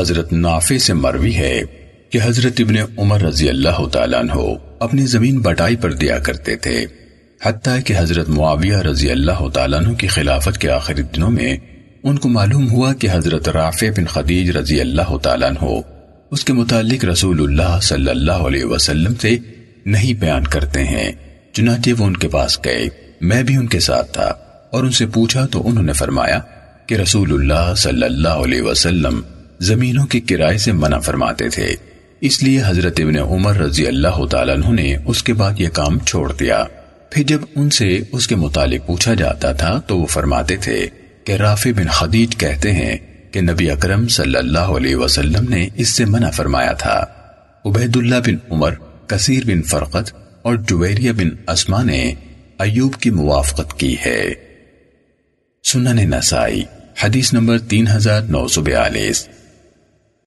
حضرت نافع سے مروی ہے کہ حضرت ابن عمر رضی اللہ تعالیٰ عنہ اپنی زمین بٹائی پر دیا کرتے تھے، حتیٰ کہ حضرت معاویہ رضی اللہ تعالیٰ عنہ کی خلافت کے آخری دنوں میں ان کو معلوم ہوا کہ حضرت رافع بن خدیج رضی اللہ تعالیٰ عنہ اس کے متعلق رسول اللہ صلی اللہ علیہ وسلم سے نہیں بیان کرتے ہیں، چنانچہ وہ ان کے پاس گئے، میں بھی ان کے ساتھ تھا اور ان سے پوچھا تو انہوں نے فرمایا کہ رسول اللہ صلی اللہ علیہ وسلم زمینوں کے کرائے سے منع فرماتے تھے۔ اس لیے حضرت ابن عمر رضی اللہ تعالیٰ عنہ نے اس کے بعد یہ کام چھوڑ دیا۔ پھر جب ان سے اس کے متعلق پوچھا جاتا تھا تو وہ فرماتے تھے کہ رافع بن خدیج کہتے ہیں کہ نبی اکرم صلی اللہ علیہ وسلم نے اس سے منع فرمایا تھا۔ عبید اللہ بن عمر، کثیر بن فرقت اور جویریہ بن اسما نے ایوب کی موافقت کی ہے۔ سنن نسائی، حدیث نمبر تین ہزار نو سو بیالیس۔